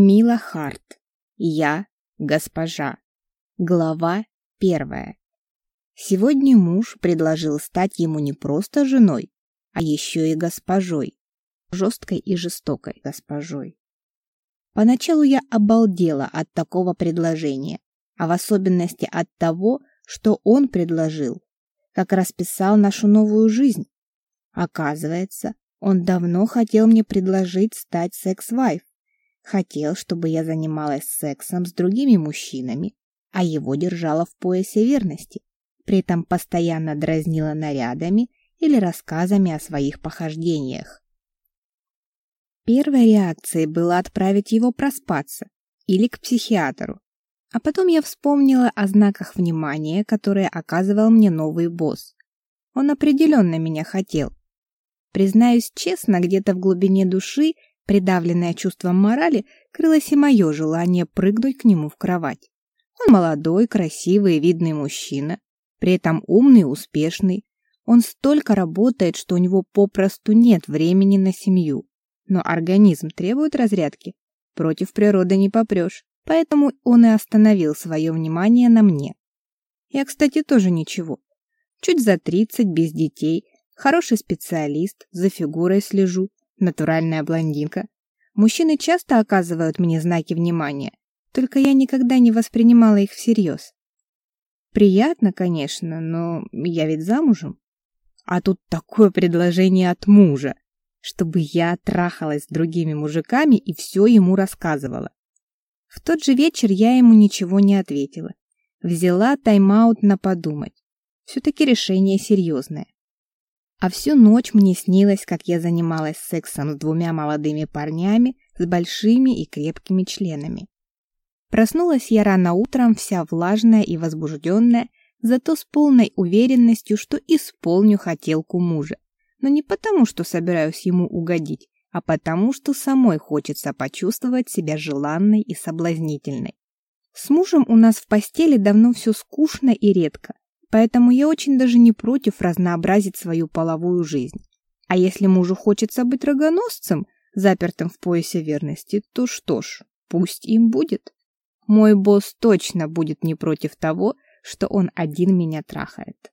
Мила Харт. Я госпожа. Глава первая. Сегодня муж предложил стать ему не просто женой, а еще и госпожой. Жесткой и жестокой госпожой. Поначалу я обалдела от такого предложения, а в особенности от того, что он предложил, как расписал нашу новую жизнь. Оказывается, он давно хотел мне предложить стать секс-вайф. Хотел, чтобы я занималась сексом с другими мужчинами, а его держала в поясе верности. При этом постоянно дразнила нарядами или рассказами о своих похождениях. Первой реакцией было отправить его проспаться или к психиатру. А потом я вспомнила о знаках внимания, которые оказывал мне новый босс. Он определенно меня хотел. Признаюсь честно, где-то в глубине души Придавленное чувством морали, крылось и мое желание прыгнуть к нему в кровать. Он молодой, красивый и видный мужчина, при этом умный и успешный. Он столько работает, что у него попросту нет времени на семью. Но организм требует разрядки. Против природы не попрешь. Поэтому он и остановил свое внимание на мне. Я, кстати, тоже ничего. Чуть за тридцать, без детей, хороший специалист, за фигурой слежу, натуральная блондинка. Мужчины часто оказывают мне знаки внимания, только я никогда не воспринимала их всерьез. Приятно, конечно, но я ведь замужем. А тут такое предложение от мужа, чтобы я трахалась с другими мужиками и все ему рассказывала. В тот же вечер я ему ничего не ответила. Взяла тайм-аут на подумать. Все-таки решение серьезное. А всю ночь мне снилось, как я занималась сексом с двумя молодыми парнями с большими и крепкими членами. Проснулась я рано утром, вся влажная и возбужденная, зато с полной уверенностью, что исполню хотелку мужа. Но не потому, что собираюсь ему угодить, а потому, что самой хочется почувствовать себя желанной и соблазнительной. С мужем у нас в постели давно все скучно и редко, Поэтому я очень даже не против разнообразить свою половую жизнь. А если мужу хочется быть рогоносцем, запертым в поясе верности, то что ж, пусть им будет. Мой босс точно будет не против того, что он один меня трахает.